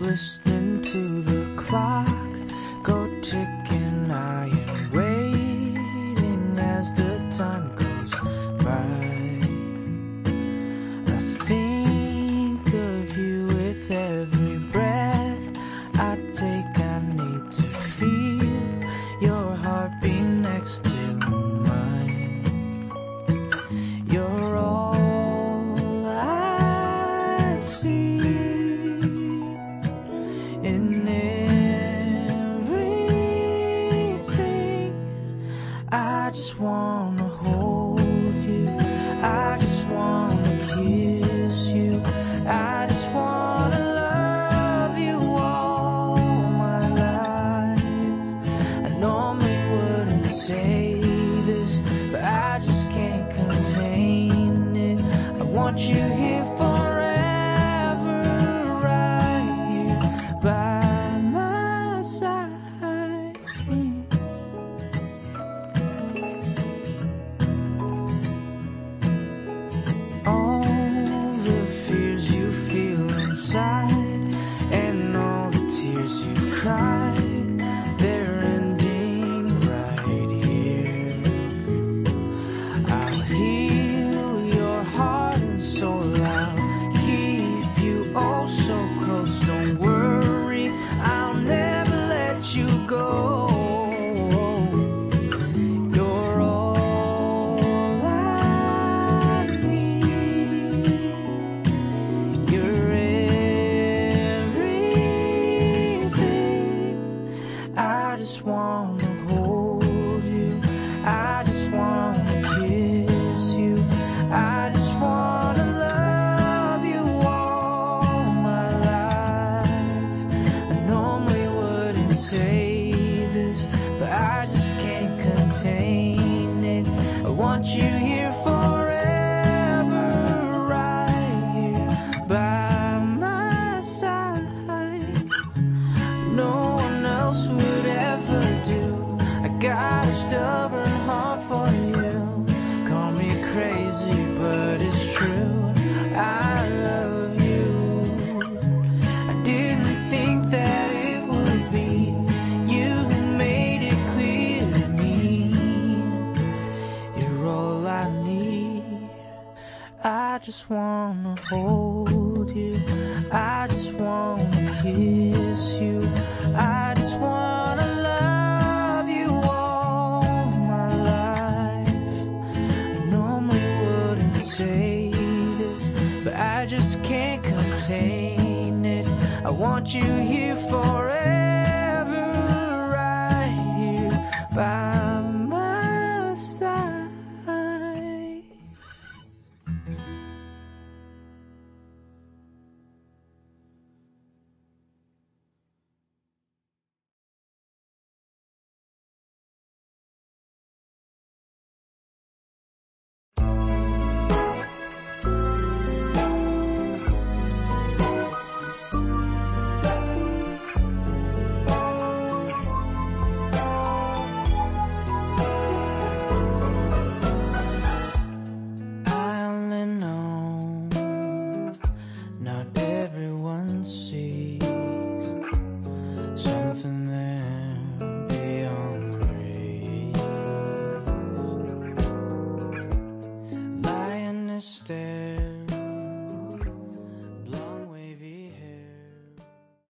listening. In everything. I just wanna hold you. I just wanna kiss you. I just wanna love you all my life. I normally wouldn't say this, but I just can't contain it. I want you here forever, just wanna hold you. I just wanna kiss you. I just wanna love you all my life. I normally wouldn't say this, but I just can't contain it. I want you here I love you. I didn't think that it would be you made it clear to me. You're all I need. I just wanna hold you. I just wanna kiss I just can't contain it. I want you here forever.